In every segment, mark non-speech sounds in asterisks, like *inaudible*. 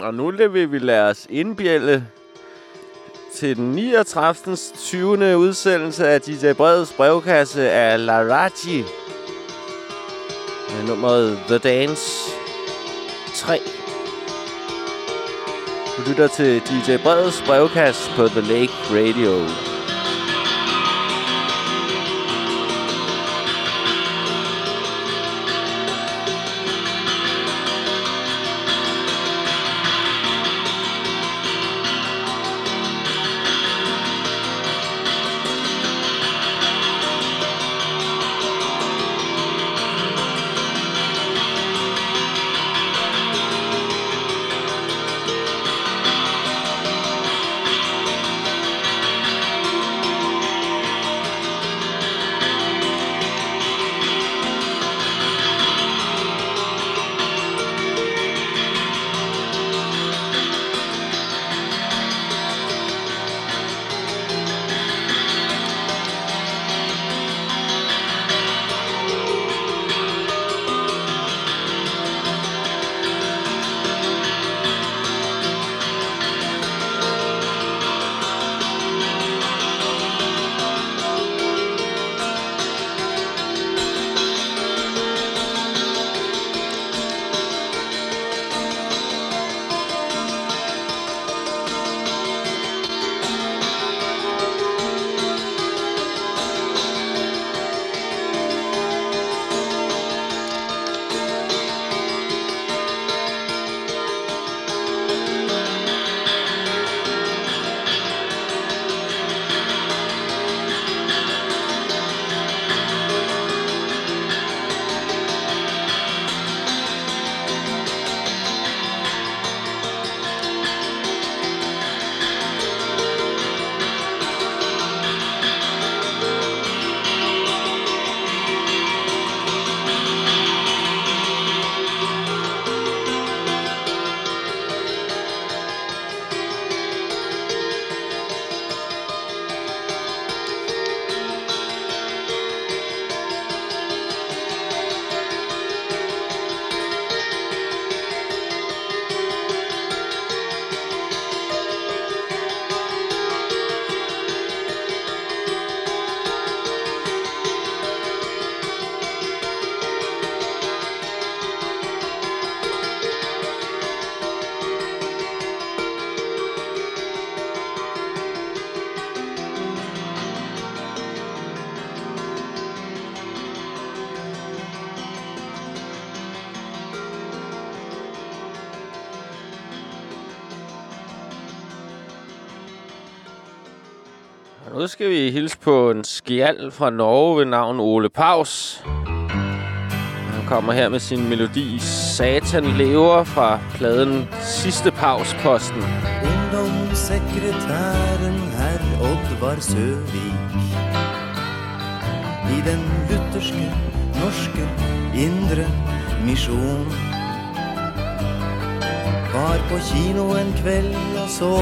Og nu vil vi lade os indbjælde til den 39. 20. udsendelse af DJ Breds brevkasse af Larachi. Med nummeret The Dance 3. Du lytter til DJ Breds brevkasse på The Lake Radio. Skal vi hilse på en skjald fra Norge ved navn Ole Paus. Han kommer her med sin melodi Satan lever fra pladen Sidste Pausposten. Ungdomssekretæren herr Oddvar Søvik I den lutherske, norske, indre misjon Var på kino en kveld og så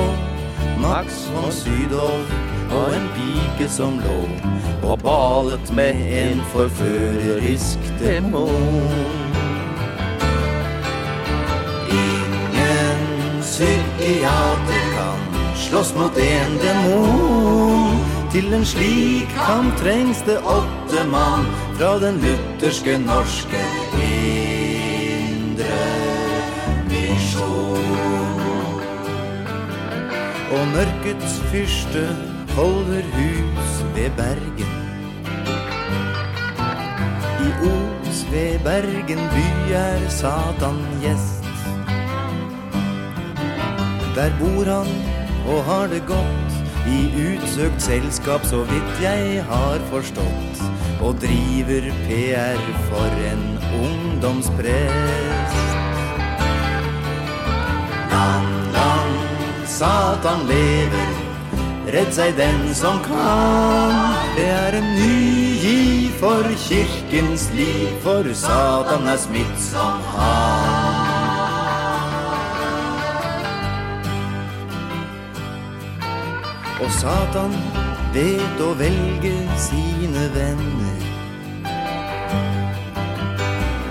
Max von Sydow og en pike som lå og balet med en forførerisk demon. Ingen psykiater kan slåss mot en demon. Til en slik kamp trengs det åtte mann fra den lutherske norske indre misjon. Og mørkets fyrste holder hus ved Bergen. I Os ved Bergen by er Satan gjest. Der bor han og har det godt i utsøkt selskap, så vidt jeg har forstått, og driver PR for en ungdomsprest. Land, land, Satan lever, Redd seg den som kan. Det er en ny giv for kirkens liv, for Satan er smitt som han. Og Satan vet å velge sine venner.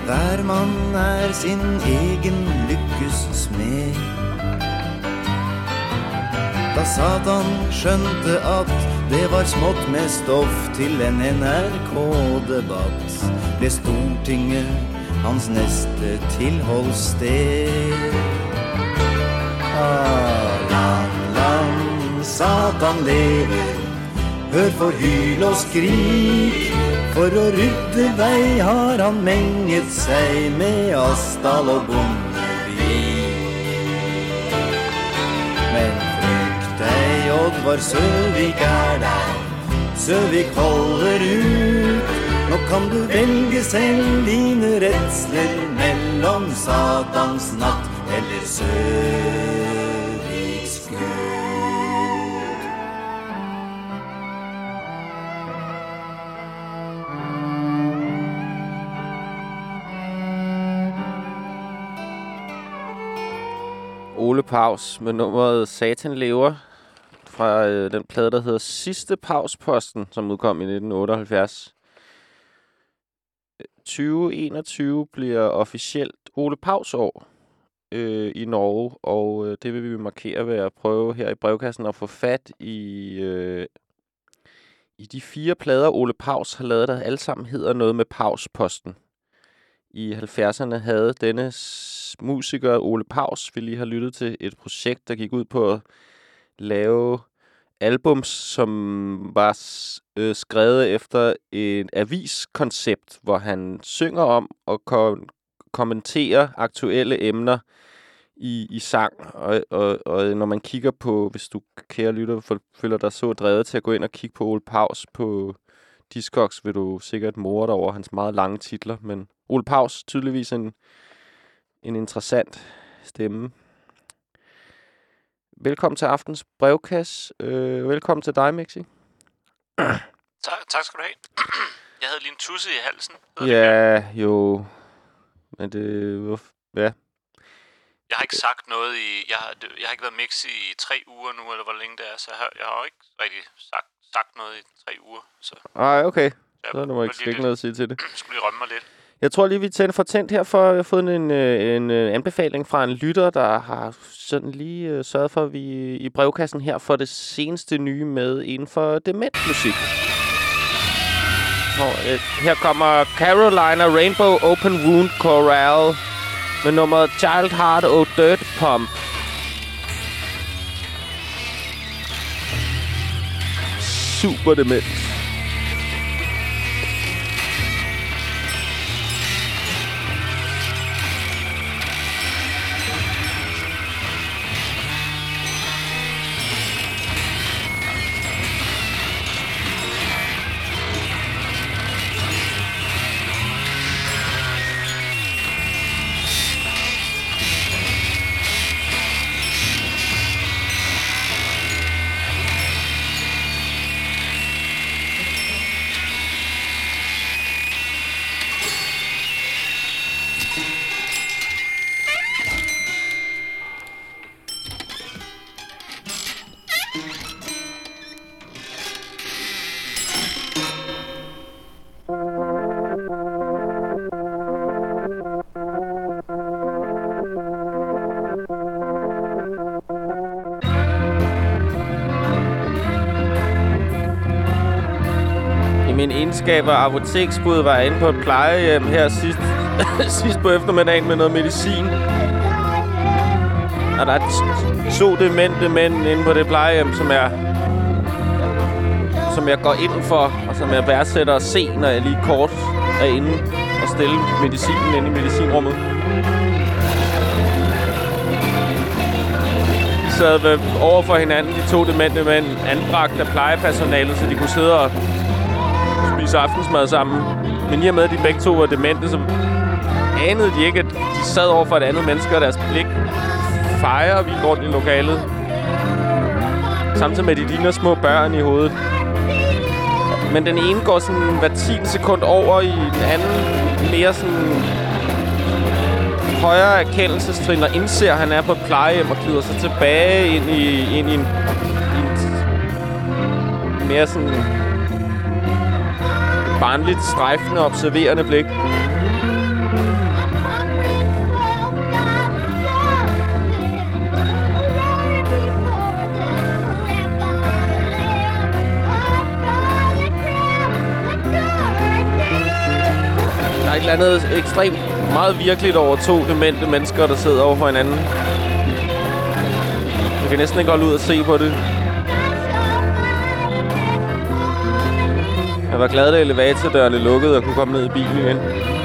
Hver mann er sin egen lykkes smed. Da Satan skjønte at det var smått med stoff til en NRK-debatt, ble Stortinget hans neste tilholdssted. Ah, lang, land, Satan lever, hør for hyl og skrik. For å rydde vei har han menget seg med Asdal og Bondevik. Deg, Søvik er der. Søvik holder ut. Nå kan du velge selv dine redsler mellom Satans natt eller Søviks Gud. Ole Paus med nummeret Satan lever fra øh, den plade, der hedder Sidste Pausposten, som udkom i 1978. 2021 bliver officielt Ole Paus år øh, i Norge, og øh, det vil vi markere ved at prøve her i brevkassen at få fat i, øh, i de fire plader, Ole Paus har lavet, der alle sammen hedder noget med Pausposten. I 70'erne havde denne musiker, Ole Paus, vi lige har lyttet til et projekt, der gik ud på at lave albums, som var øh, skrevet efter et aviskoncept, hvor han synger om og kom- kommenterer aktuelle emner i, i sang. Og, og, og når man kigger på, hvis du kære lytter, føler dig så drevet til at gå ind og kigge på Ole Paus på Discogs, vil du sikkert more dig over hans meget lange titler. Men Ole Paus, tydeligvis en, en interessant stemme. Velkommen til aftens brevkasse. Øh, velkommen til dig, Mixi. *clears throat* Tak, tak skal du have. *clears throat* Jeg havde lige en tusse i halsen. hedder det. Ja, jo. Men det... Ja. Jeg har ikke sagt noget i... Jeg har, jeg har ikke været mix i tre uger nu, eller hvor længe det er, så jeg har, jeg har jo ikke rigtig sagt, sagt noget i tre uger. Så Ej, okay. jeg Så er der må ikke, lige ikke noget at sige til det. lidt- *clears throat* skulle lige rømme mig lidt. Jeg tror lige, vi tænder for tændt her, for jeg har fået en, øh, en øh, anbefaling fra en lytter, der har sådan lige øh, sørget for, at vi i brevkassen her får det seneste nye med inden for dementmusik. Og, her kommer Carolina Rainbow Open Wound Chorale med nummeret Child Heart og Dirt Pump. Super dement. Selskaber egenskab apoteksbud var inde på et plejehjem her sidst, *laughs* sidst på eftermiddagen med noget medicin. Og der er to demente mænd inde på det plejehjem, som jeg, som jeg går ind for, og som jeg værdsætter at se, når jeg lige kort er inde og stille medicinen inde i medicinrummet. De sad over for hinanden, de to demente mænd, anbragt af plejepersonalet, så de kunne sidde og spise aftensmad sammen. Men i og med, at de begge to var demente, så anede de ikke, at de sad over for et andet menneske, og deres blik fejrer vi rundt i lokalet. Samtidig med, at de ligner små børn i hovedet. Men den ene går sådan hver 10 sekund over i den anden mere sådan højere erkendelsestrin og indser, at han er på et plejehjem og glider sig tilbage ind i, ind i en, i en mere sådan barnligt strejfende, observerende blik. Der er et eller andet ekstremt meget virkeligt over to demente mennesker, der sidder over for hinanden. Jeg kan næsten ikke holde ud og se på det. Jeg var glad, da elevatordørene lukkede og kunne komme ned i bilen igen.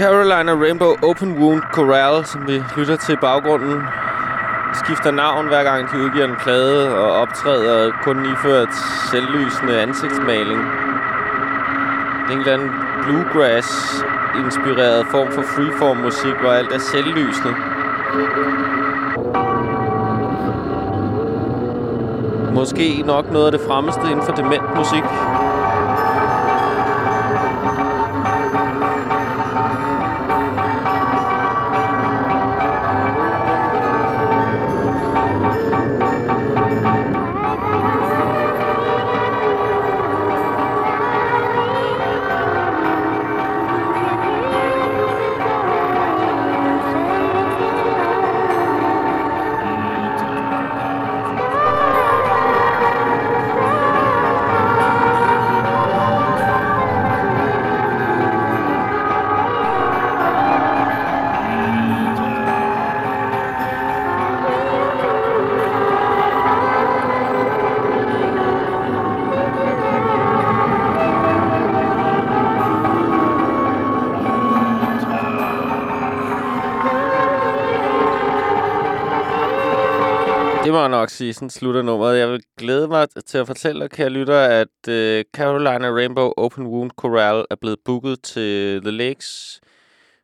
Carolina Rainbow Open Wound Corral, som vi lytter til i baggrunden, skifter navn hver gang de udgiver en plade og optræder kun iført selvlysende ansigtsmaling. Det er en eller anden bluegrass-inspireret form for freeform-musik, hvor alt er selvlysende. Måske nok noget af det fremmeste inden for dement musik. Season sige, sådan slutter nummeret. Jeg vil glæde mig til at fortælle dig, kære lytter, at øh, Carolina Rainbow Open Wound Coral er blevet booket til The Lakes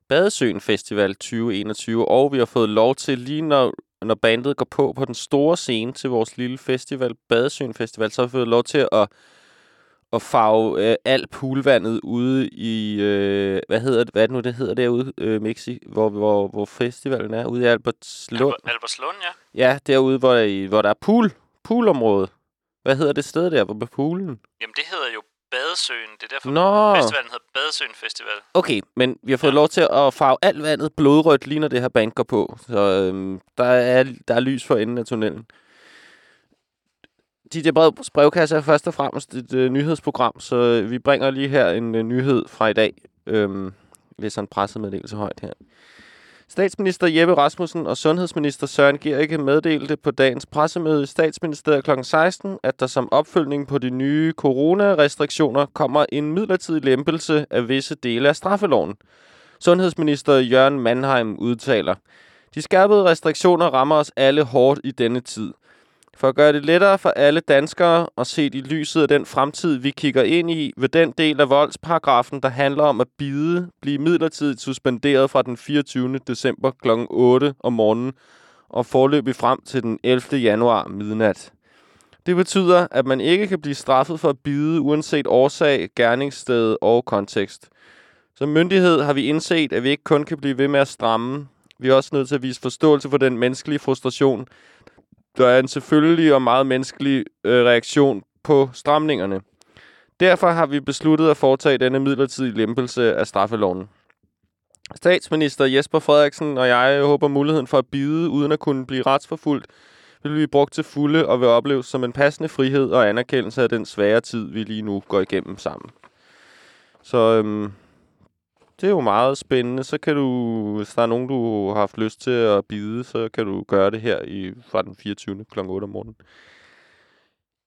Badesøen Festival 2021, og vi har fået lov til, lige når, når bandet går på på den store scene til vores lille festival, Badesøen Festival, så har vi fået lov til at, at farve øh, alt poolvandet ude i, øh, hvad hedder det, hvad er det nu, det hedder derude, øh, Mixi, hvor, hvor, hvor festivalen er, ude i Albertslund. Albert, Albertslund, ja. Ja, derude, hvor der, er- hvor der er pool. Poolområde. Hvad hedder det sted der, hvor med poolen? Jamen, det hedder jo Badesøen. Det er derfor, Nå, festivalen hedder Badesøen Festival. okay, men vi har fået lov til at farve alt vandet blodrødt, lige når det her band går på. Så øhm, der, er, der er lys for enden af tunnelen. DJ Breds brevkasse er først og fremmest et øh, nyhedsprogram, så øh, vi bringer lige her en øh, nyhed fra i dag. Øhm, læser en pressemeddelelse højt her. Statsminister Jeppe Rasmussen og sundhedsminister Søren Gericke meddelte på dagens pressemøde i statsministeriet kl. 16, at der som opfølgning på de nye coronarestriktioner kommer en midlertidig lempelse af visse dele af straffeloven. Sundhedsminister Jørgen Mannheim udtaler, De skærpede restriktioner rammer os alle hårdt i denne tid. For at gøre det lettere for alle danskere og set i lyset af den fremtid, vi kigger ind i, vil den del af voldsparagrafen, der handler om at bide, blive midlertidigt suspenderet fra den 24. december kl. 8 om morgenen og forløbig frem til den 11. januar midnat. Det betyder, at man ikke kan blive straffet for at bide uanset årsag, gerningssted og kontekst. Som myndighed har vi indset, at vi ikke kun kan blive ved med at stramme, Vi er også nødt til at vise forståelse for den menneskelige frustration. Der er en selvfølgelig og meget menneskelig øh, reaktion på stramningerne. Derfor har vi besluttet at foretage denne midlertidige lempelse af straffeloven. Statsminister Jesper Frederiksen og jeg håber muligheden for at bide uden at kunne blive retsforfulgt vil blive brugt til fulde og vil opleves som en passende frihed og anerkendelse af den svære tid, vi lige nu går igennem sammen. Så øhm, det er jo meget spændende. Så kan du, hvis der er nogen, du har haft lyst til at bide, så kan du gøre det her i, fra den 24. kl. 8 om morgenen.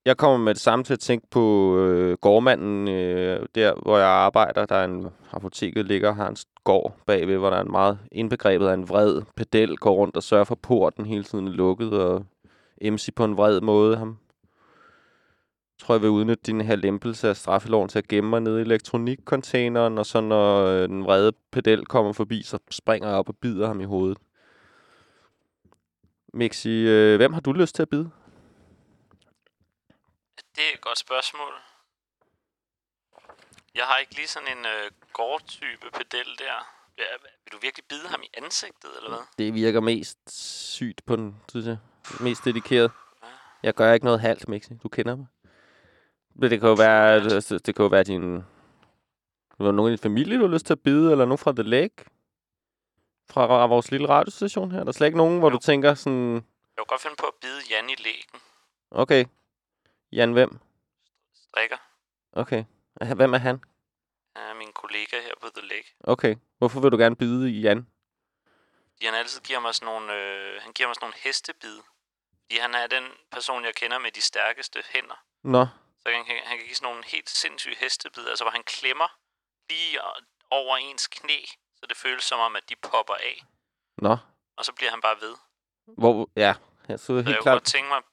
Jeg kommer med det samme til at tænke på øh, gårdmanden, øh, der hvor jeg arbejder. Der er en apoteket ligger har en gård bagved, hvor der er en meget indbegrebet af en vred pedel, går rundt og sørger for porten hele tiden lukket, og MC på en vred måde. Ham tror jeg vil udnytte din her lempelse af straffeloven til at gemme mig nede i elektronikcontaineren, og så når øh, den vrede pedel kommer forbi, så springer jeg op og bider ham i hovedet. Mixi, øh, hvem har du lyst til at bide? Det er et godt spørgsmål. Jeg har ikke lige sådan en øh, gårdtype pedel der. Ja, vil du virkelig bide ham i ansigtet, eller hvad? Det virker mest sygt på den, synes jeg. Mest dedikeret. Jeg gør ikke noget halvt, Mixi. Du kender mig. Det kan jo være, det, det kan jo være din... Var nogen i din familie, du har lyst til at bide, eller nogen fra The Lake? Fra vores lille radiostation her. Der er slet ikke nogen, hvor Jo. du tænker sådan... Jeg kunne godt finde på at bide Jan i lægen. Okay. Jan, hvem? Strikker. Okay. Hvem er han? Han er min kollega her på The Lake. Okay. Hvorfor vil du gerne bide i Jan? Fordi han altid giver mig sådan nogle, øh, han giver mig sådan nogle hestebid. Fordi han er den person, jeg kender med de stærkeste hænder. Nå. Han, han kan give sådan nogle helt sindssyge hestebid, altså hvor han klemmer lige over ens knæ, så det føles som om, at de popper af. Nå. Og så bliver han bare ved. Hvor... Ja. ja så Så jeg helt kunne klart... godt tænke mig at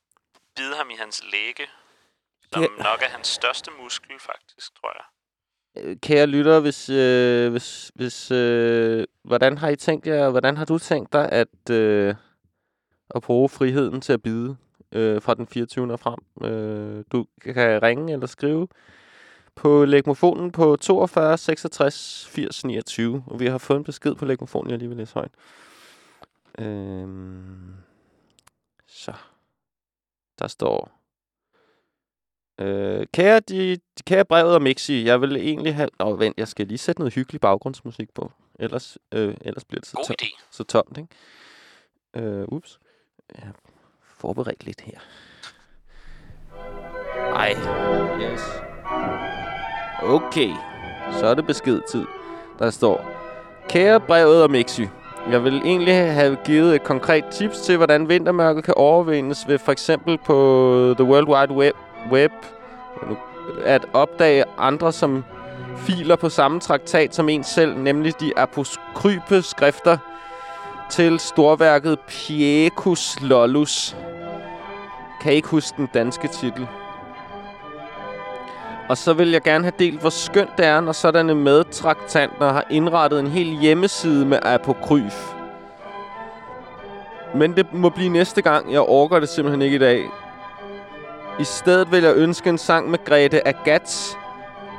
bide ham i hans læge, som Ja. nok er hans største muskel, faktisk, tror jeg. Øh, Kære lytter, hvis, øh, hvis, hvis øh, hvordan har I tænkt jer, hvordan har du tænkt dig at, øh, at bruge friheden til at bide øh, fra den 24. og frem? Øh, du kan ringe eller skrive på legmofonen på 42 66 80 29, og vi har fået en besked på legmofonen, jeg lige vil læse højt. Øh, så. Der står... Øh, kære, de, kære brevet og Mixi, jeg vil egentlig have... Åh, oh, vent, jeg skal lige sætte noget hyggelig baggrundsmusik på. Ellers, øh, ellers bliver det så, idé. så tomt, ikke? Øh, ups. Har forberedt lidt her. Ej, yes. Okay, så er det beskedtid. Der står, Kære brevet og Mixi, jeg vil egentlig have givet et konkret tips til, hvordan vintermørket kan overvindes ved for eksempel på The World Wide Web, web at opdage andre som filer på samme traktat som en selv, nemlig de apokrype skrifter til storværket Piekus Lollus. Kan ikke huske den danske titel? Og så vil jeg gerne have delt, hvor skønt det er, når sådanne medtraktanter har indrettet en hel hjemmeside med apokryf. Men det må blive næste gang. Jeg orker det simpelthen ikke i dag. I stedet vil jeg ønske en sang med Grete Agats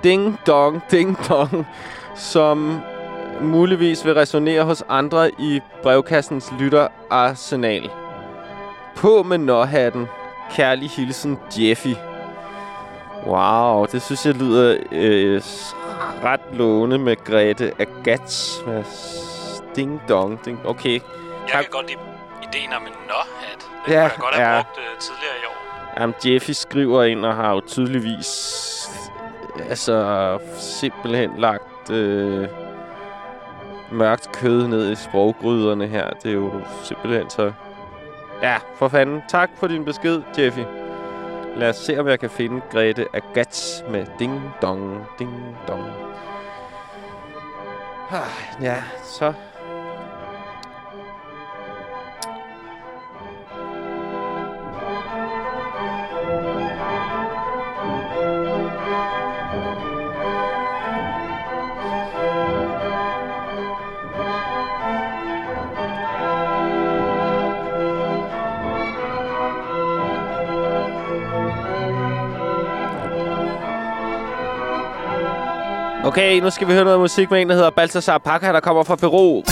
Ding Dong Ding Dong, som muligvis vil resonere hos andre i brevkassens lytterarsenal. På med nåhatten. Kærlig hilsen, Jeffy. Wow, det synes jeg lyder øh, ret lovende med Grete Agats. Med Ding Dong Ding. Okay. Jeg Tak. kan godt lide ideen om en nå-hat. Den Ja, kunne jeg godt have ja. brugt øh, tidligere i år. Jamen, Jeffy skriver ind og har jo tydeligvis altså simpelthen lagt øh, mørkt kød ned i sproggryderne her. Det er jo simpelthen så... Ja, for fanden. Tak for din besked, Jeffy. Lad os se, om jeg kan finde Grete Agats med ding dong, ding dong. Ah, Ja, så... Okay, nu skal vi høre noget musik med en, der hedder Baltasar Paca, der kommer fra Peru. Ups.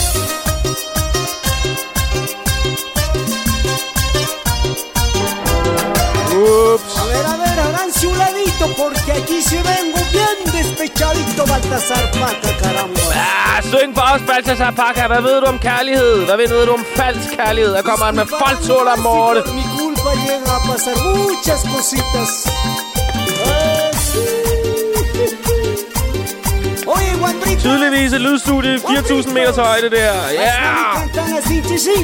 A ver, a ver, háganse un ladito, porque aquí se vengo bien despechadito, Baltasar Paca, caramba. Ah, syng for os, Baltasar Paca. Hvad ved du om kærlighed? Hvad ved du om falsk kærlighed? Der kommer han med falsol amore. Mi culpa llega a pasar muchas cositas. Hey. Tydeligvis et lydstudie, 4.000 meters højde der. Ja! Yeah!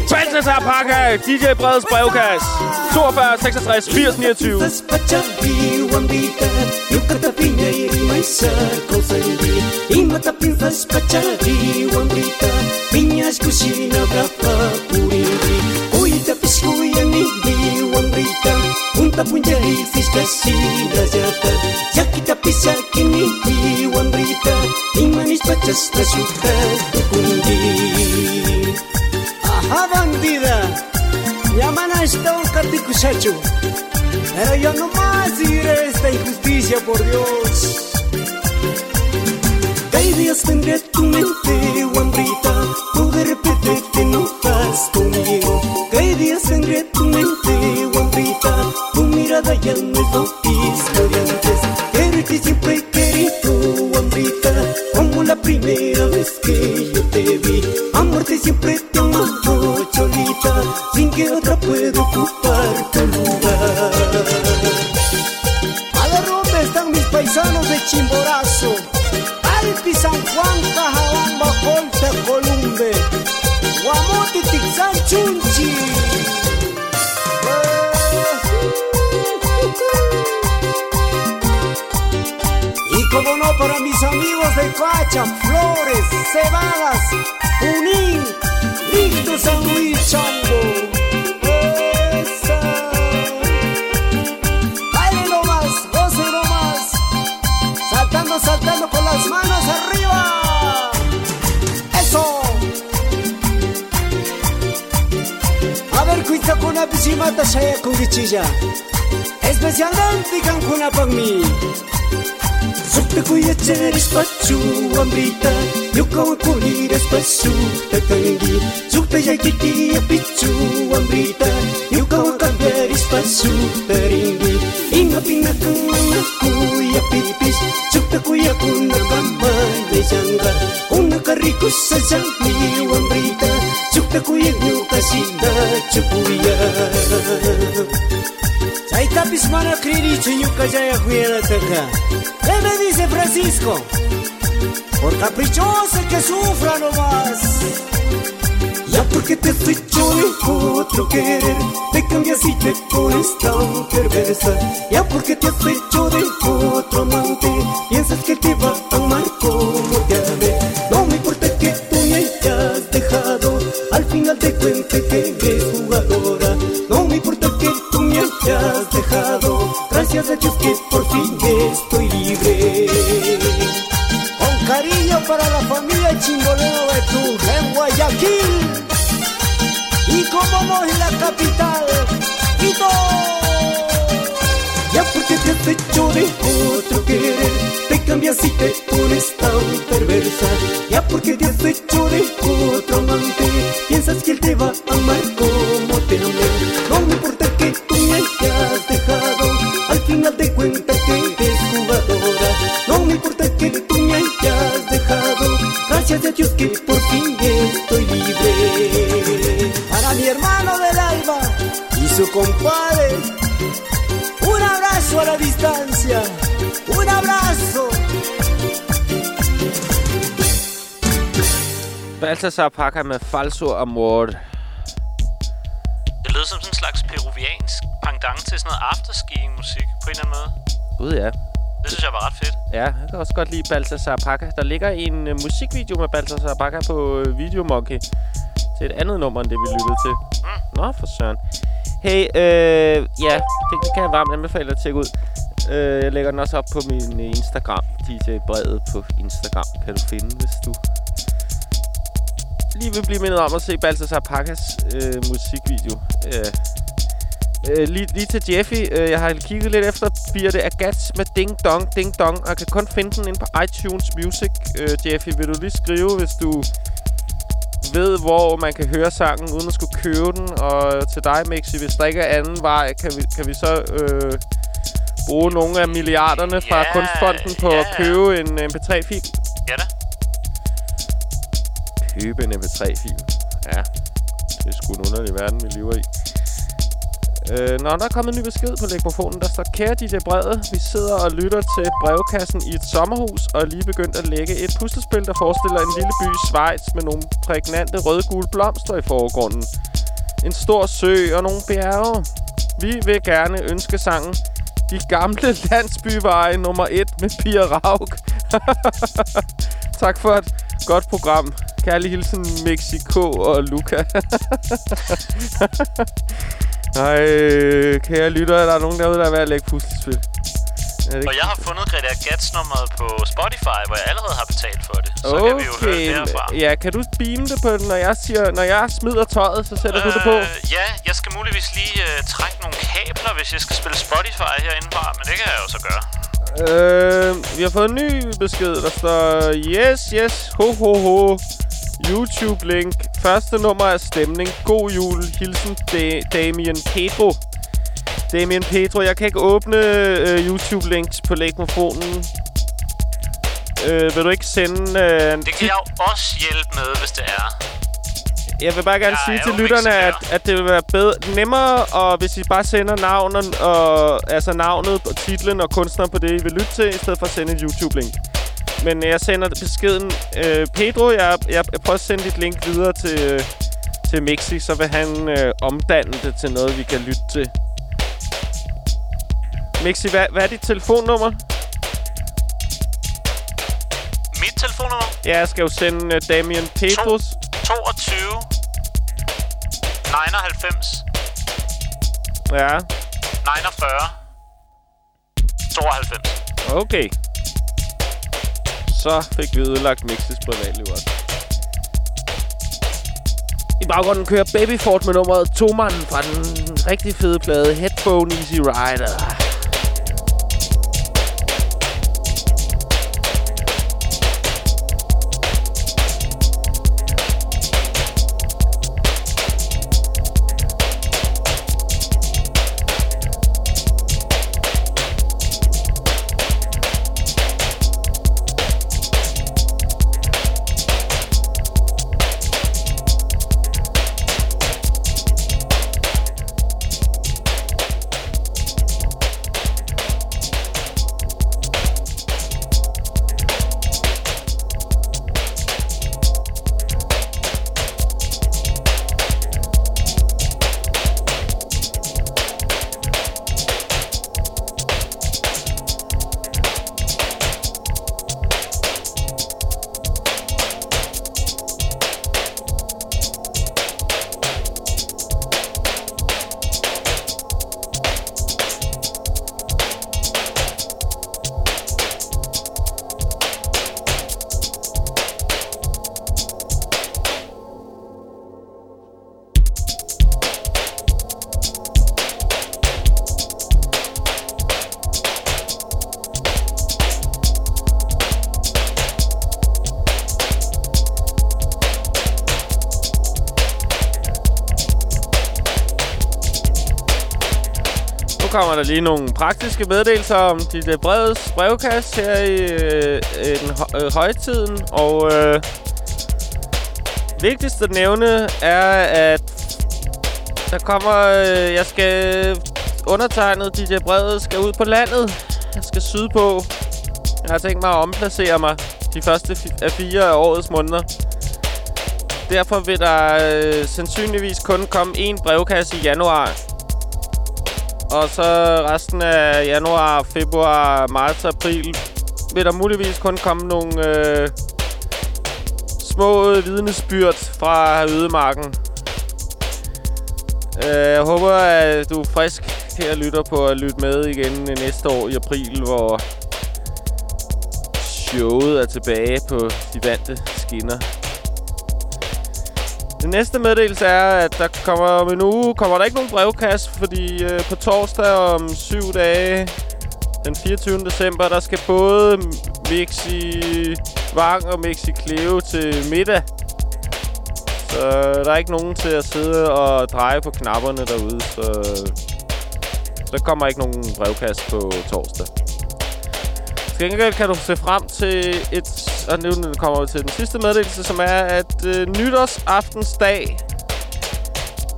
Balthasar Paca, DJ Breds brevkasse. 42 66 80 29. Pachapi, Wambita, Yucata piña y maíza, cosa y mata pinzas pachapi, Wambita, piñas cocina brava, tapi kini jiwa berita Ing manis pacas nasuha tukundi Ahaban vida Yamana estaban catikusacho Pero yo no más diré esta injusticia por Dios Ideas tendré tu mente, guambrita, poder pedirte no estás conmigo. ¿Qué ideas tendré tu mente, guambrita, tu mirada ya me bautiza. Vez que yo te vi. Amarte siempre te amado, cholita, sin que otra pueda ocupar tu lugar. A ver dónde están mis paisanos de Chimborazo. Alpi, San Juan, Cajabamba, Colta, Columbe. Guamote, Tixán, Chunchi. Y como no para mis amigos de Pacha, Flores, Cebadas, Unín, Víctor San Luis Chango. saltando saltando con las manos arriba. Eso. A ver, cuita con la piscina, tashaya con guichilla. Especialmente con una para mí. Zuk te kuya ceris pacu Yuk kau kuli des pasu tak tenggi Zuk te ya picu ambrita Yuk kau kan beris pasu teringgi Inga pina aku ya pipis Zuk te kuya kuna bambang de jangga Una kariku sajang mi ambrita Zuk te kuya nyuka cepuya Chaitapis mana kriricho yuka ya cuida acá. ¿Qué me dice Francisco? Por caprichoso que sufra nomás. Ya porque te hecho de otro querer, te cambias y te pones tan perversa. Ya porque te has hecho de otro amante, piensas que te va a amar como te amé. No me importa que tú me hayas dejado, al final te cuente que hayas dejado, gracias a Dios que por fin estoy libre. Con cariño para la familia Chingoleno de tu en Guayaquil. Y como no en la capital, Quito. Ya porque te has hecho de otro querer, te cambias y te pones tan perversa. Ya porque te has hecho de otro amante, piensas que él te va a amar como gracias a Dios que por fin estoy libre. Para mi hermano del alma y su compadre. Un abrazo a la distancia. Un abrazo. Balthasar Paca med falsord og mord. Det lød som sådan en slags peruviansk pendant til sådan noget afterskiing-musik på en eller anden måde. Gud ja. Det synes jeg var ret fedt. Ja, jeg kan også godt lide Balthasar Paca. Der ligger en øh, musikvideo med Balthasar Paca på øh, Videomonkey. Til et andet nummer, end det vi lyttede til. Mm. Nå, for søren. Hey, øh, ja, det, det kan jeg varmt anbefale dig at tjekke ud. Øh, jeg lægger den også op på min øh, Instagram. DJ Brevet på Instagram kan du finde, hvis du lige vil blive mindet om at se Balthasar Pakkas øh, musikvideo. Øh, øh, lige, lige til Jeffy. Øh, jeg har kigget lidt efter Birte Agats med Ding Dong Ding Dong. Og jeg kan kun finde den inde på iTunes Music. Øh, Jeffy, vil du lige skrive, hvis du ved, hvor man kan høre sangen, uden at skulle købe den. Og til dig, Mixi, hvis der ikke er anden vej, kan vi, kan vi så øh, bruge nogle af milliarderne fra Ja, Kunstfonden på ja, at købe en MP3-fil. Ja da. Købe en MP3-fil. Ja, det er sgu en underlig verden, vi lever i. Øh, når der er kommet en ny besked på legmofonen. Der står, kære DJ Brede, vi sidder og lytter til brevkassen i et sommerhus, og er lige begyndt at lægge et puslespil, der forestiller en lille by i Schweiz med nogle prægnante røde-gule blomster i forgrunden. En stor sø og nogle bjerge. Vi vil gerne ønske sangen De gamle landsbyveje nummer 1 med Pia Rauk. *laughs* tak for et godt program. Kærlig hilsen Mexico og Luca. *laughs* Ej, kære lytter, er der nogen derude, der er ved at lægge puslespil? Er det Og jeg har fundet Greta Gats nummeret på Spotify, hvor jeg allerede har betalt for det. Så kan vi jo høre det herfra. Ja, kan du beame det på den, når jeg siger, når jeg smider tøjet, så sætter øh, du det på? Ja, jeg skal muligvis lige øh, trække nogle kabler, hvis jeg skal spille Spotify herinde fra, men det kan jeg jo så gøre. Øh, vi har fået en ny besked, der står, yes, yes, ho, ho, ho. YouTube-link. Første nummer er stemning. God jul. Hilsen da- Damien Pedro. Damien Pedro, jeg kan ikke åbne øh, YouTube-links på legmofonen. Øh, vil du ikke sende... Øh, Det kan jeg jo også hjælpe med, hvis det er. Jeg vil bare gerne Jeg sige til lytterne, at, at det vil være bedre, nemmere, og hvis I bare sender navnet, og, altså navnet, og titlen og kunstner på det, I vil lytte til, i stedet for at sende et YouTube-link. Men jeg sender beskeden. Øh, Pedro, jeg, jeg, jeg prøver at sende dit link videre til, øh, til Mixi, så vil han øh, omdanne det til noget, vi kan lytte til. Mixi, hvad, hvad er dit telefonnummer? Mit telefonnummer? Ja, jeg skal jo sende øh, Damien Pedros. 22 99 Ja, 49 92. okay. Så fik vi ødelagt Mixes privatliv også. I baggrunden kører Babyford med nummeret Tomanden fra den rigtig fede plade Headphone Easy Rider. Der lige nogle praktiske meddelelser om dit øh, brevets brevkast her i øh, den hø- øh, højtiden. Og øh, vigtigst at nævne er, at der kommer... Øh, jeg skal undertegnet DJ øh, Brevet skal ud på landet. Jeg skal sydpå. Jeg har tænkt mig at omplacere mig de første af fire af årets måneder. Derfor vil der øh, sandsynligvis kun komme én brevkasse i januar. Og så resten af januar, februar, marts april vil der muligvis kun komme nogle øh, små vidnesbyrd fra ødemarken. Øh, jeg håber, at du er frisk her lytter på at lytte med igen næste år i april, hvor showet er tilbage på de vante skinner. Den næste meddelelse er, at der kommer om en uge kommer der ikke nogen brevkasse, fordi øh, på torsdag om syv dage, den 24. december, der skal både Mixi Vang og Mixi Cleo til middag. Så der er ikke nogen til at sidde og dreje på knapperne derude, så Der kommer ikke nogen brevkast på torsdag. Til gengæld kan du se frem til et... Og nu kommer vi til den sidste meddelelse, som er, at øh, nytårsaftensdag...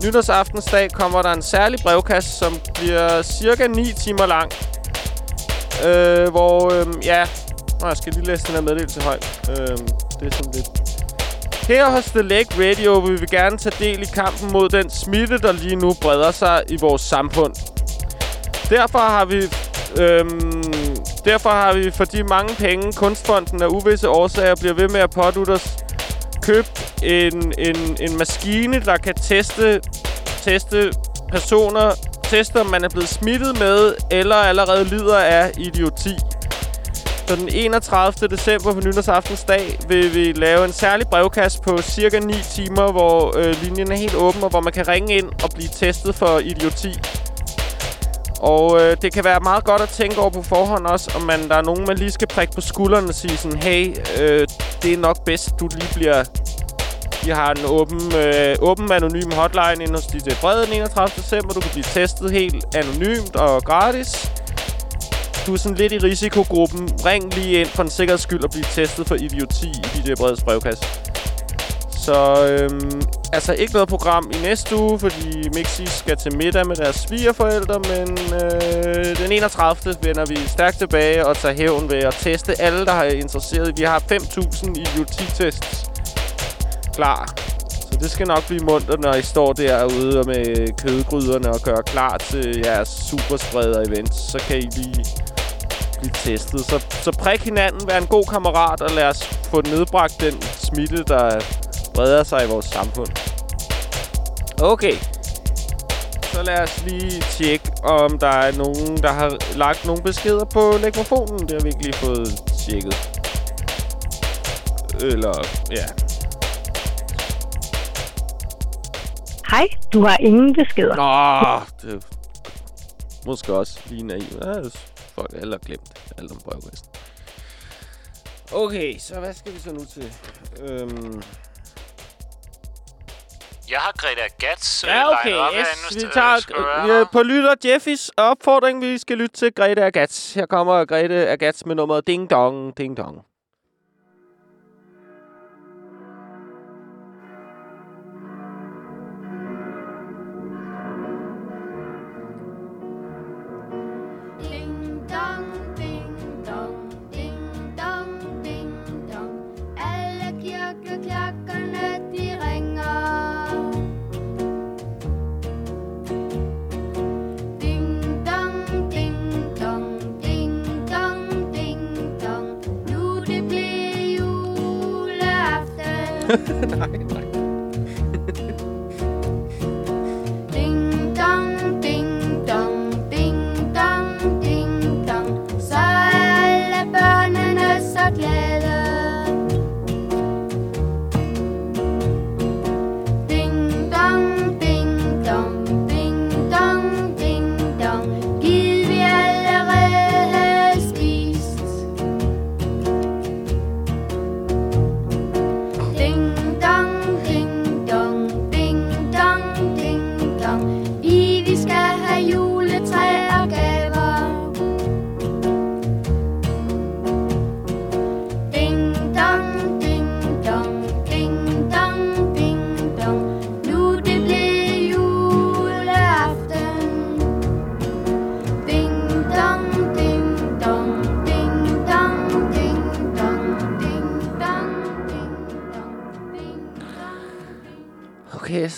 Nytårsaftensdag kommer der en særlig brevkasse, som bliver cirka 9 timer lang. Øh, hvor, øh, ja... Nå, jeg skal lige læse den her meddelelse højt. Øh, det er sådan lidt... Her hos The Lake Radio vil vi gerne tage del i kampen mod den smitte, der lige nu breder sig i vores samfund. Derfor har vi Øhm, derfor har vi for de mange penge, Kunstfonden af uvisse årsager bliver ved med at pådutte os, købt en, en, en maskine, der kan teste, teste personer, teste om man er blevet smittet med, eller allerede lider af idioti. Så den 31. december på nytårsaftens dag vil vi lave en særlig brevkasse på cirka 9 timer, hvor øh, linjen er helt åben, og hvor man kan ringe ind og blive testet for idioti. Og øh, det kan være meget godt at tænke over på forhånd også, om man, der er nogen, man lige skal prikke på skulderen og sige sådan, hey, øh, det er nok bedst, du lige bliver... Vi har en åben, øh, åben anonym hotline inde hos DJ Brede den 31. december. Du kan blive testet helt anonymt og gratis. Du er sådan lidt i risikogruppen. Ring lige ind for en sikkerheds skyld og blive testet for idioti i DJ breds brevkasse. Så øhm, altså ikke noget program i næste uge, fordi Mixi skal til middag med deres svigerforældre, men øh, den 31. vender vi stærkt tilbage og tager hævn ved at teste alle, der har interesseret. Vi har 5.000 idioti-tests klar. Så det skal nok blive mundt, når I står derude med kødgryderne og gør klar til jeres superspreder-event. Så kan I lige blive testet. Så, så prik hinanden, vær en god kammerat, og lad os få nedbragt den smitte, der breder sig i vores samfund. Okay. Så lad os lige tjekke, om der er nogen, der har lagt nogle beskeder på legmofonen. Det har vi ikke lige fået tjekket. Eller, ja. Hej, du har ingen beskeder. Nå, det måske også lige naiv. Ja, folk har glemt alt om brevkassen. Okay, så hvad skal vi så nu til? Øhm, Jeg har Greta Gats øh, Ja, okay. lined op Yes, herinde, vi tager være. øh, på lytter Jeffys opfordring. Vi skal lytte til Grete Agats. Her kommer Grete Agats med nummeret Ding Dong, Ding Dong. 呵 *laughs* 呵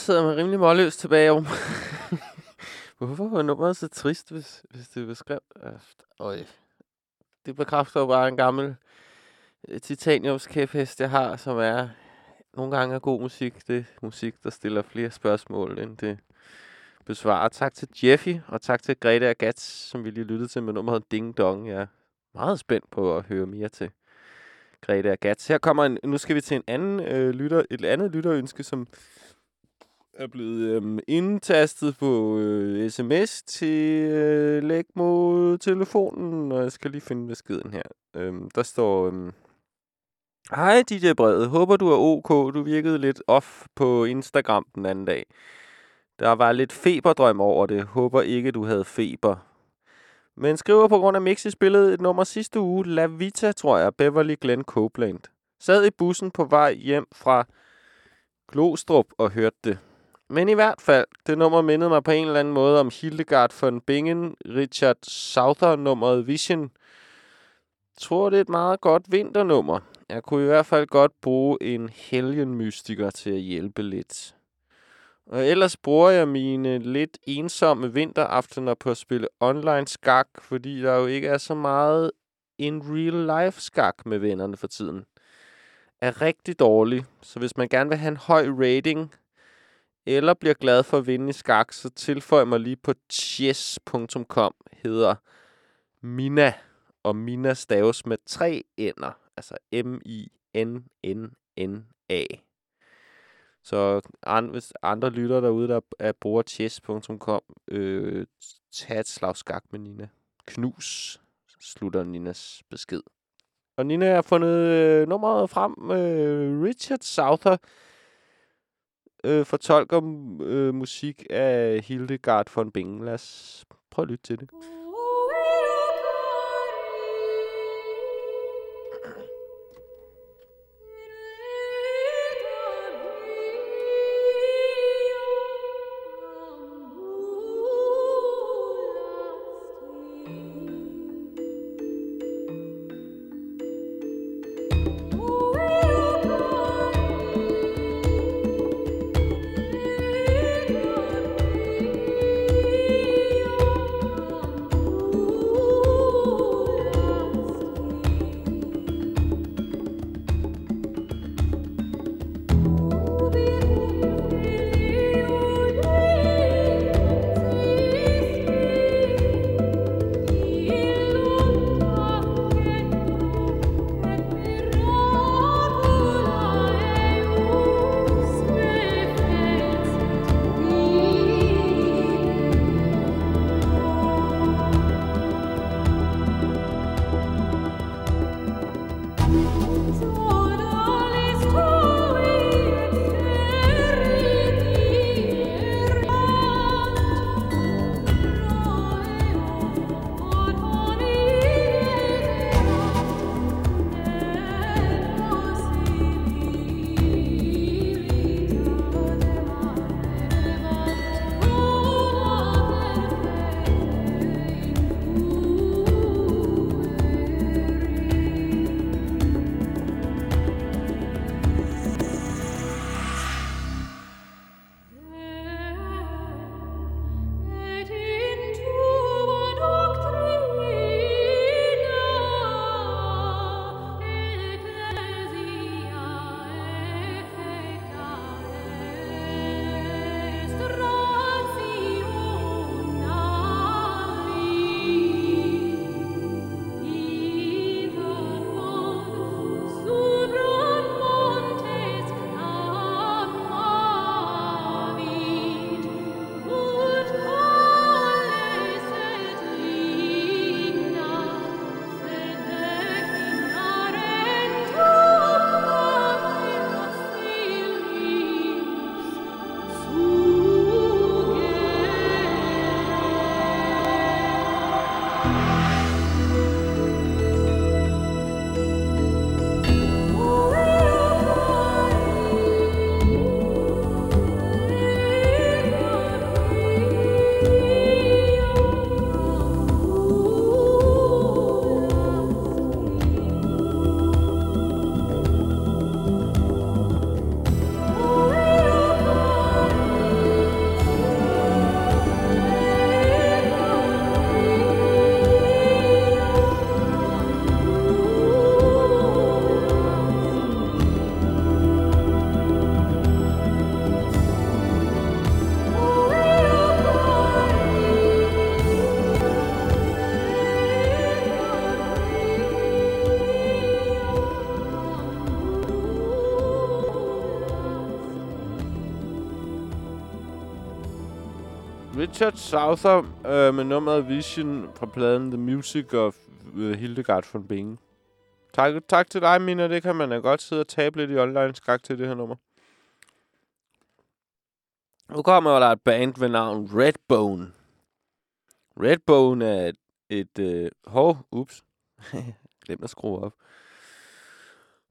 sidder man rimelig målløs tilbage om. *laughs* Hvorfor var nummeret så trist, hvis, hvis det beskrev? Øh, øj. Det bekræfter jo bare en gammel titaniums titaniumskæphest, jeg har, som er nogle gange er god musik. Det er musik, der stiller flere spørgsmål, end det besvarer. Tak til Jeffy, og tak til Grete Agats, som vi lige lyttede til med nummeret Ding Dong. Jeg er meget spændt på at høre mere til Grete Agats. Her kommer en, nu skal vi til en anden øh, lytter, et andet lytterønske, som er blevet øhm, indtastet på øh, sms til øh, læg mod telefonen, og jeg skal lige finde beskeden her. Øhm, der står, øhm, Hej DJ Brede, håber du er ok. Du virkede lidt off på Instagram den anden dag. Der var lidt feberdrøm over det. Håber ikke, du havde feber. Men skriver på grund af Mixi spillede et nummer sidste uge. La Vita, tror jeg. Beverly Glenn Copeland. Sad i bussen på vej hjem fra Glostrup og hørte det. Men i hvert fald, det nummer mindede mig på en eller anden måde om Hildegard von Bingen, Richard Souther nummeret Vision. Jeg tror, det er et meget godt vinternummer. Jeg kunne i hvert fald godt bruge en helgenmystiker til at hjælpe lidt. Og ellers bruger jeg mine lidt ensomme vinteraftener på at spille online skak, fordi der jo ikke er så meget in real life skak med vennerne for tiden. Er rigtig dårlig, så hvis man gerne vil have en høj rating, eller bliver glad for at vinde i skak, så tilføj mig lige på chess.com, hedder Mina, og Mina staves med tre ender, altså M-I-N-N-N-A. Så and, hvis andre lytter derude, der er bruger chess.com, øh, tag et slag skak med Nina. Knus, slutter Ninas besked. Og Nina har fundet øh, nummeret frem. Øh, Richard Souther øh, fortolker øh, musik af Hildegard von Bingen. Lad os prøve at lytte til det. Uh. Richard Souther øh, med nummeret Vision fra pladen The Music of øh, Hildegard von Bingen. Tak, tak til dig, Mina. Det kan man da godt sidde og tabe lidt i online skak til det her nummer. Nu kommer der et band ved navn Redbone. Redbone er et... et øh, hov, ups. *laughs* Glem at skrue op.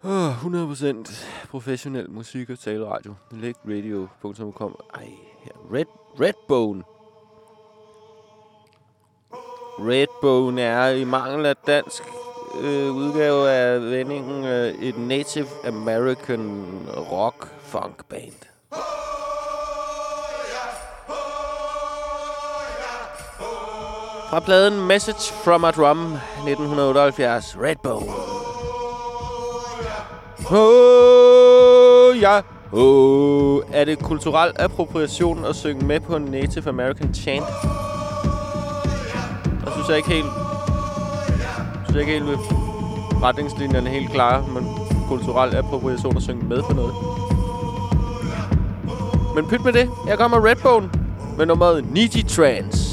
Oh, 100% professionel musik og taleradio. Legradio.com Ej, her. Red, Redbone. Redbone er i mangel af dansk øh, udgave af vendingen øh, et Native American rock funk band. Fra pladen Message from a Drum 1978, Redbone. Oh, ja. Oh. Er det kulturel appropriation at synge med på en Native American chant? Synes jeg ikke helt... Jeg ikke helt ved retningslinjerne helt klare, men kulturel appropriation at synge med på noget. Men pyt med det. Jeg kommer med Redbone med nummeret Niji Trance.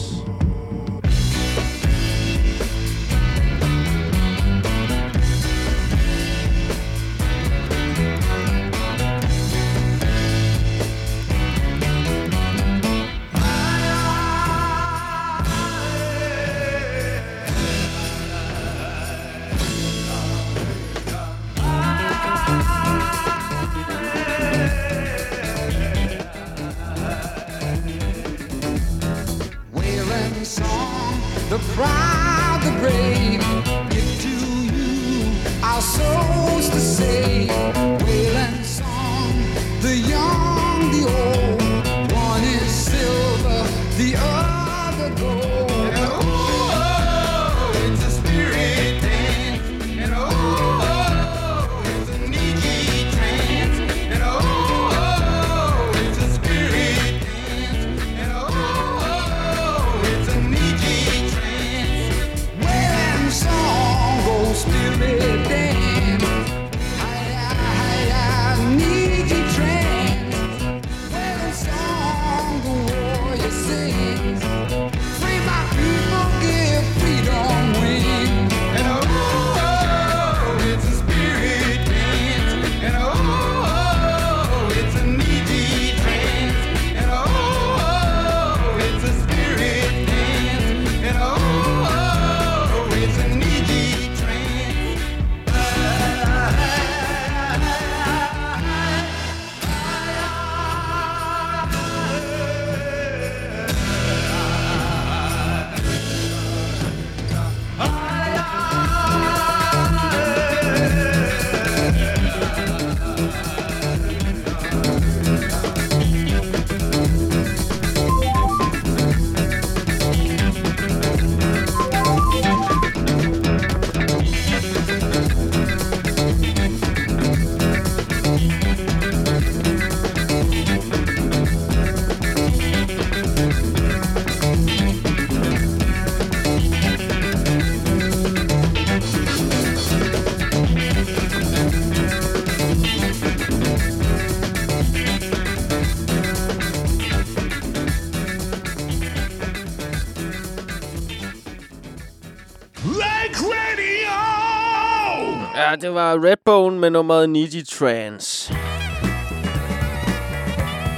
Det var Redbone med nummeret Needy Trans.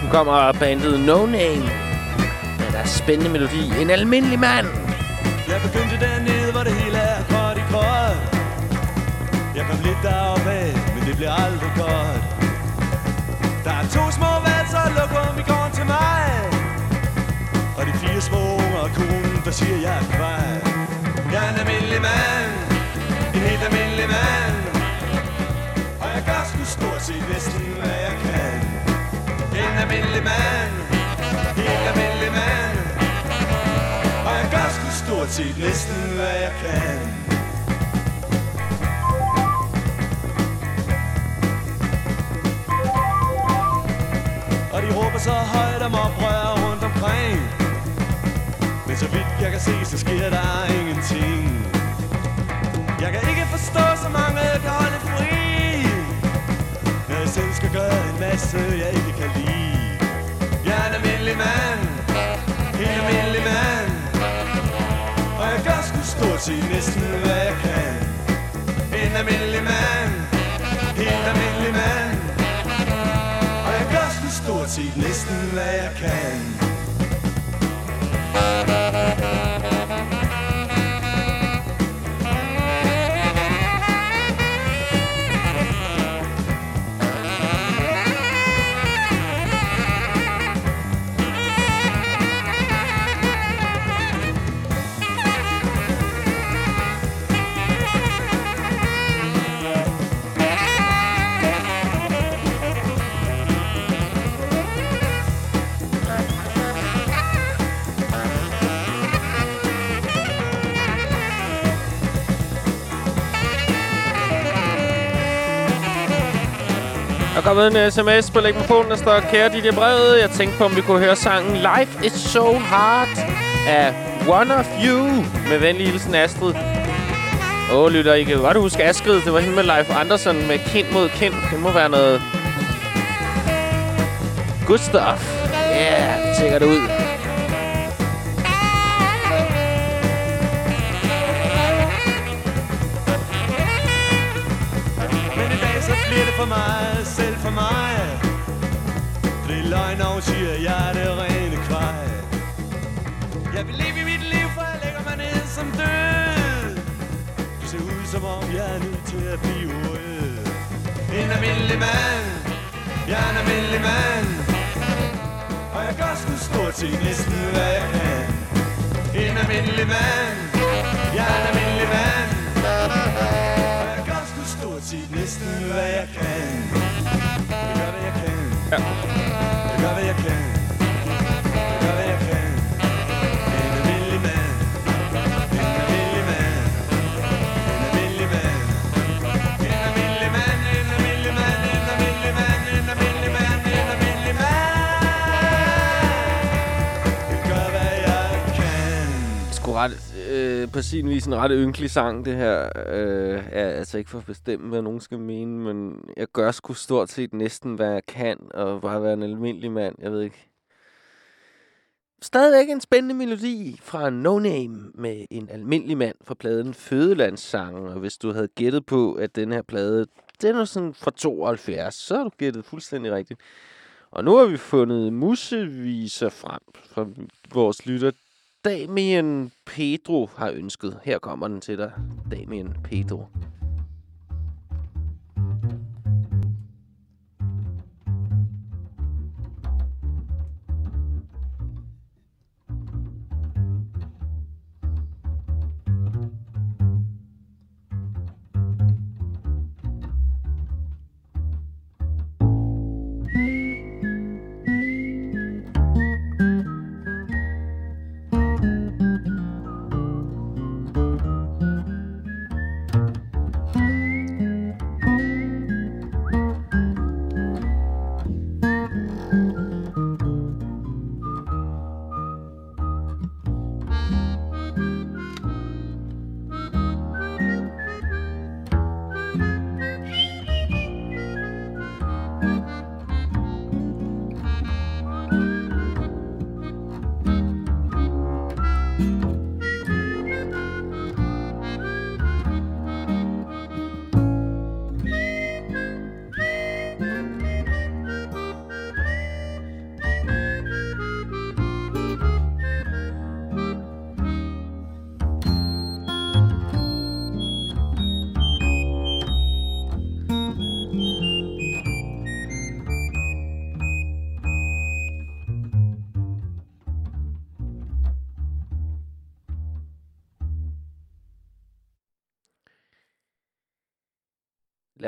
Nu kommer bandet No Name med deres spændende melodi. En almindelig mand. Jeg begyndte dernede, hvor det hele er godt i kort. Jeg kom lidt deroppe af, men det blev aldrig godt. Der er to små valser, lokum i gården til mig. Og de fire små unger og konen, der siger, jeg er kvej. Jeg er en almindelig mand, helt almindelig mand. Og jeg gør sgu stort set næsten, hvad jeg kan. En almindelig mand, helt almindelig mand. Og jeg gør sgu stort set næsten, hvad jeg kan. Og de råber så højt om oprør rundt omkring. Men så vidt jeg kan se, så sker der ingenting. Jeg kan ikke forstå, så mange kan holde fri. Når jeg selv skal gøre en masse, jeg ikke kan lide. Jeg er en almindelig mand, en almindelig mand. Og jeg gør sgu stort set næsten, hvad jeg kan. En almindelig mand, helt almindelig mand. Og jeg gør sgu stort set næsten hvad jeg kan kommet en sms på telefonen, der står, kære DJ Brede, jeg tænkte på, om vi kunne høre sangen Life is so hard af One of You med venlig hilsen Astrid. Åh, lytter, I kan godt huske Astrid. Det var hende med Leif Andersen med kind mod kind. Det må være noget... Good stuff. Ja, yeah, tjekker det ud. siger jeg det rene kvej Jeg vil leve i mit liv, for jeg lægger mig ned som død. Du ser ud som om jeg er nødt til at blive rød. En almindelig mand, jeg er en almindelig mand. Og jeg gør sgu stort set næsten hvad jeg kan En almindelig mand, jeg er en almindelig mand. Og jeg gør sgu stort set næsten hvad jeg kan sgu ret, øh, på sin vis en ret ynkelig sang, det her. Øh, er altså ikke for at bestemme, hvad nogen skal mene, men jeg gør sgu stort set næsten, hvad jeg kan, og bare være en almindelig mand. Jeg ved ikke. Stadigvæk en spændende melodi fra No Name med en almindelig mand fra pladen Fødelandssangen. Og hvis du havde gættet på, at den her plade, den er sådan fra 72, så har du gættet fuldstændig rigtigt. Og nu har vi fundet museviser frem fra vores lytter Damien Pedro har ønsket. Her kommer den til dig, Damien Pedro.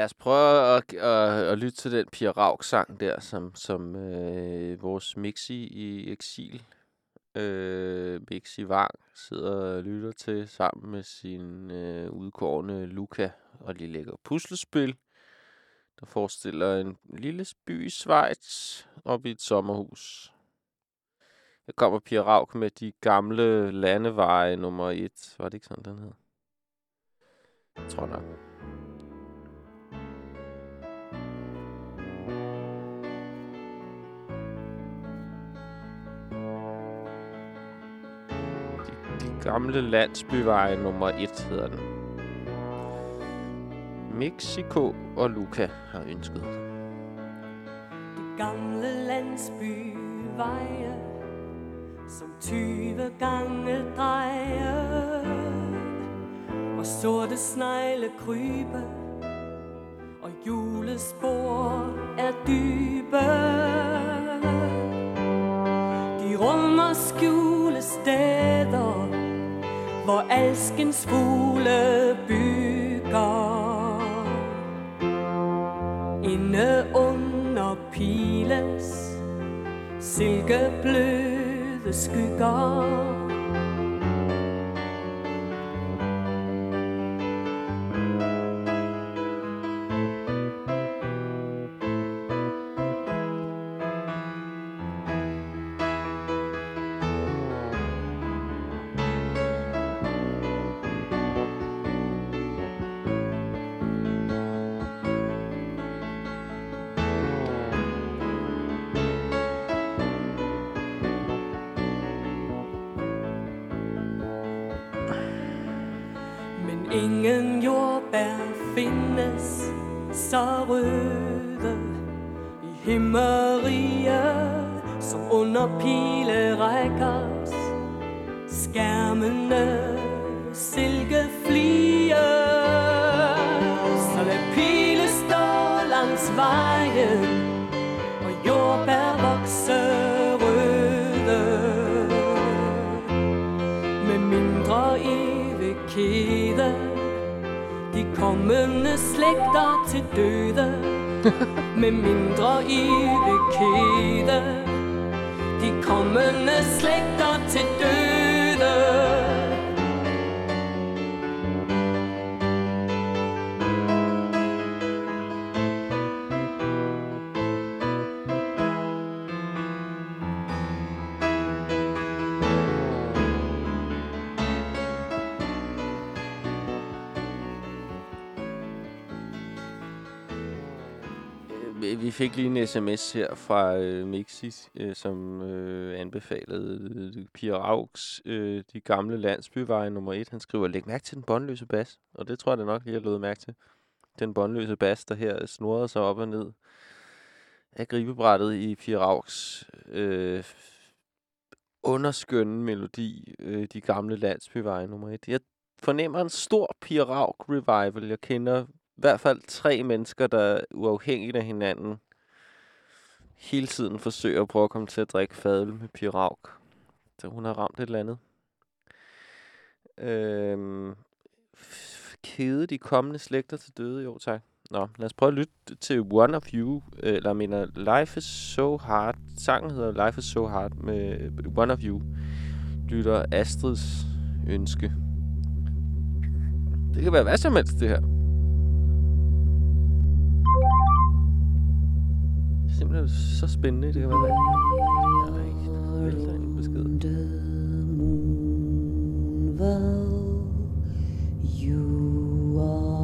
Lad os prøve at, at, at lytte til den Pia Rauk-sang der, som, som øh, vores Mixi i eksil, øh, Mixi Vang, sidder og lytter til sammen med sin øh, udkårende Luca. Og de lægger puslespil, der forestiller en lille by i Schweiz op i et sommerhus. Der kommer Pia Rauk med de gamle landeveje nummer 1. Var det ikke sådan, den hed? Jeg tror nok. Gamle landsbyveje nummer 1 hedder den. Mexico og Luca har ønsket. Gamle landsbyveje Som tyve gange drejer Og sorte snegle krybe Og julespor er dybe Hvor alskens fugle bygger. Inde under piles Silkebløde skygger. Vi- fik lige en sms her fra øh, Mixis, øh, som øh, anbefalede øh, Pia Augs, øh, de gamle landsbyveje nummer 1. Han skriver, læg mærke til den båndløse bas. Og det tror jeg da nok, lige har løbet mærke til. Den båndløse bas, der her snurrede sig op og ned af gribebrættet i Pia Augs øh, underskønne melodi, øh, de gamle landsbyveje nummer 1. Jeg fornemmer en stor Pia Raug revival. Jeg kender hvert fald tre mennesker, der uafhængigt af hinanden hele tiden forsøger at prøve at komme til at drikke fadøl med Pirauk. Så hun har ramt et eller andet. Øhm, kede de kommende slægter til døde, jo tak. Nå, lad os prøve at lytte til One of You, eller jeg mener Life is so hard. Sangen hedder Life is so hard med One of You. Lytter Astrids ønske. Det kan være hvad som helst, det her. Simpelthen så spændende. Det kan være hvad. Nej, der vælter en besked. You are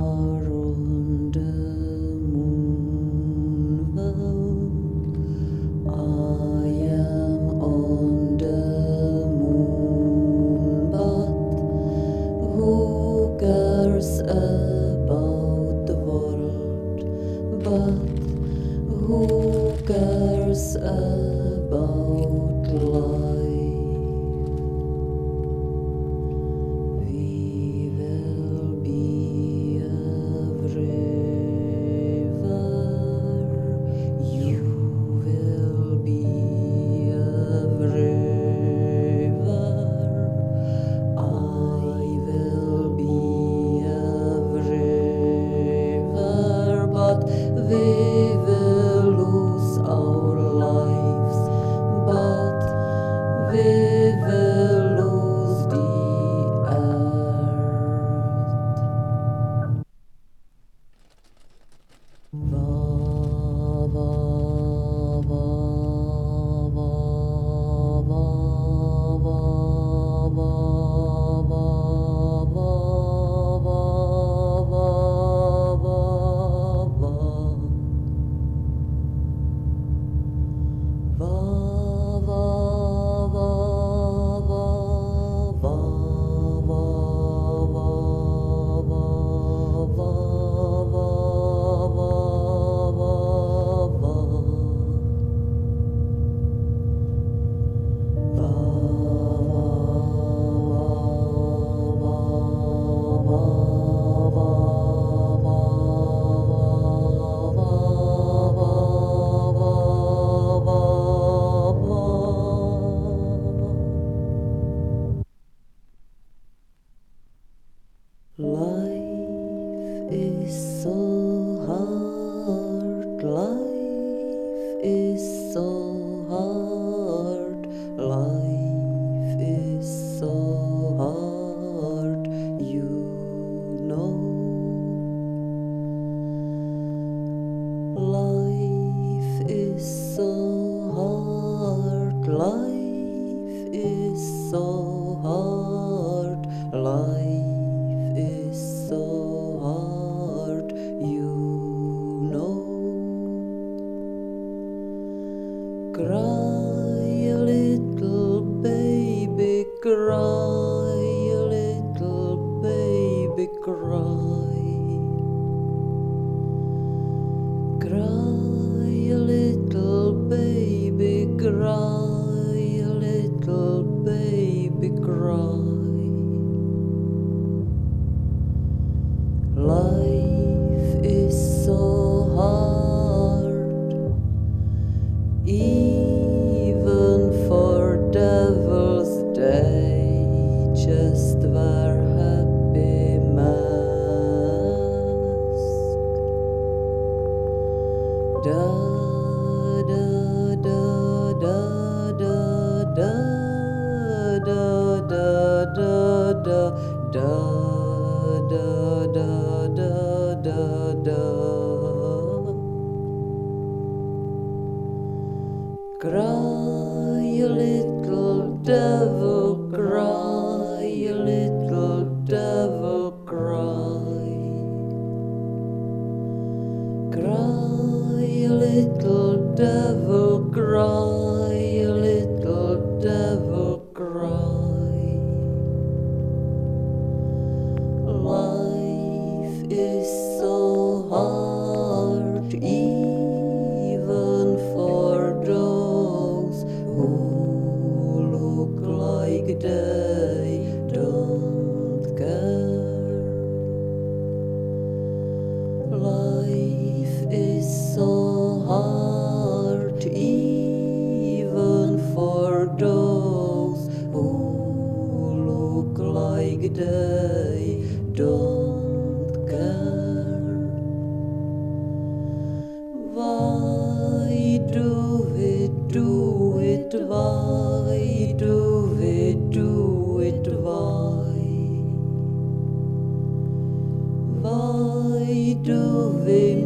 roll.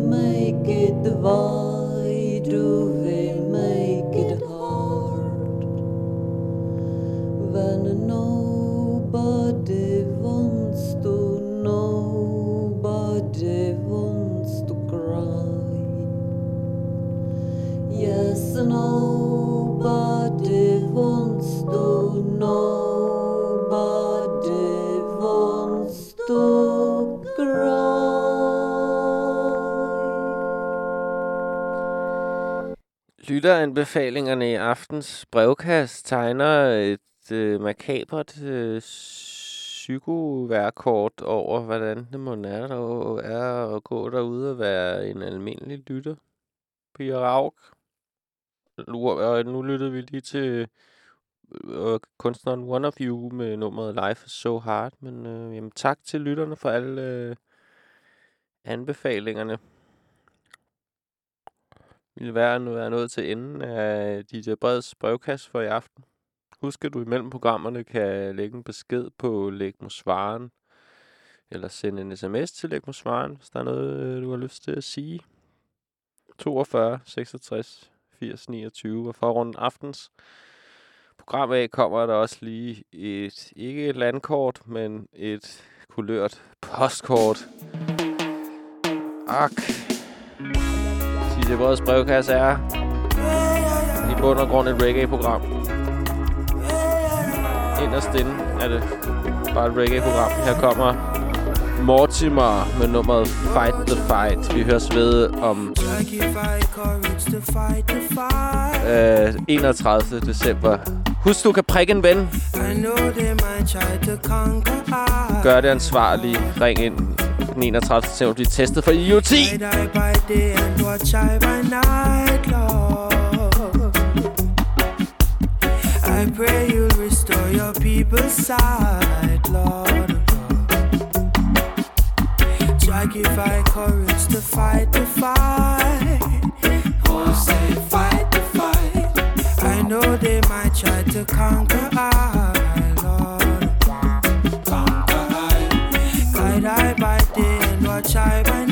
मैकेद्वा anbefalingerne i aftens brevkast tegner et øh, makabert øh, psykoværkort over, hvordan det må er, der er at gå derude og være en almindelig lytter. Pia Rauk. Nu, og nu lyttede vi lige til øh, øh, kunstneren One of You med nummeret Life is so hard. Men øh, jamen, tak til lytterne for alle øh, anbefalingerne ville være, nu er nået til enden af DJ Breds brevkasse for i aften. Husk, at du imellem programmerne kan lægge en besked på Lægmosvaren, eller sende en sms til Lægmosvaren, hvis der er noget, øh, du har lyst til at sige. 42 66 80 29, og for rundt aftens program af kommer der også lige et, ikke et landkort, men et kulørt postkort. Ak. DJ Breds brevkasse er i bund og grund et reggae-program. Inderst inde er det bare et reggae-program. Her kommer Mortimer med nummeret Fight the Fight. Vi høres ved om øh, 31. december. Husk, du kan prikke en ven. Gør det ansvarligt. Ring ind den 31. december. Bliv testet for IoT. I pray you'll restore your people's sight, Lord. Try give I courage to fight the fight. Oh, say fight the fight. I know they might try to conquer I, and watch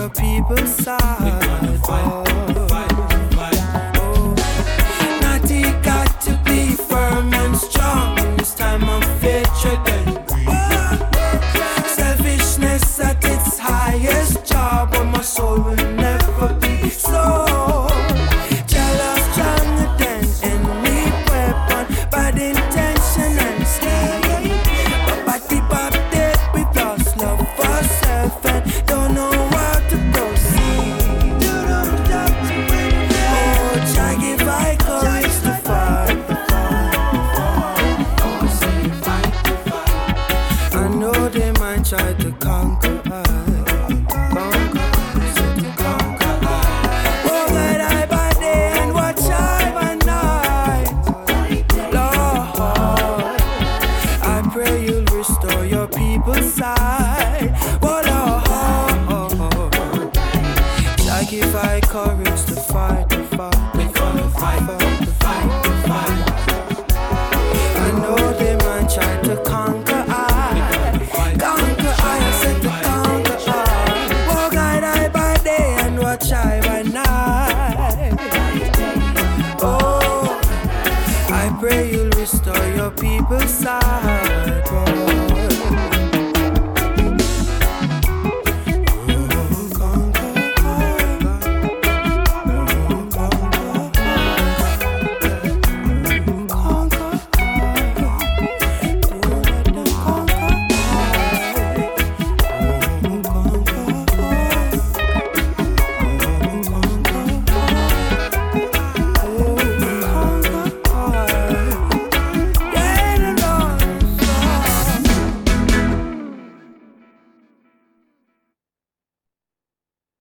your people's side.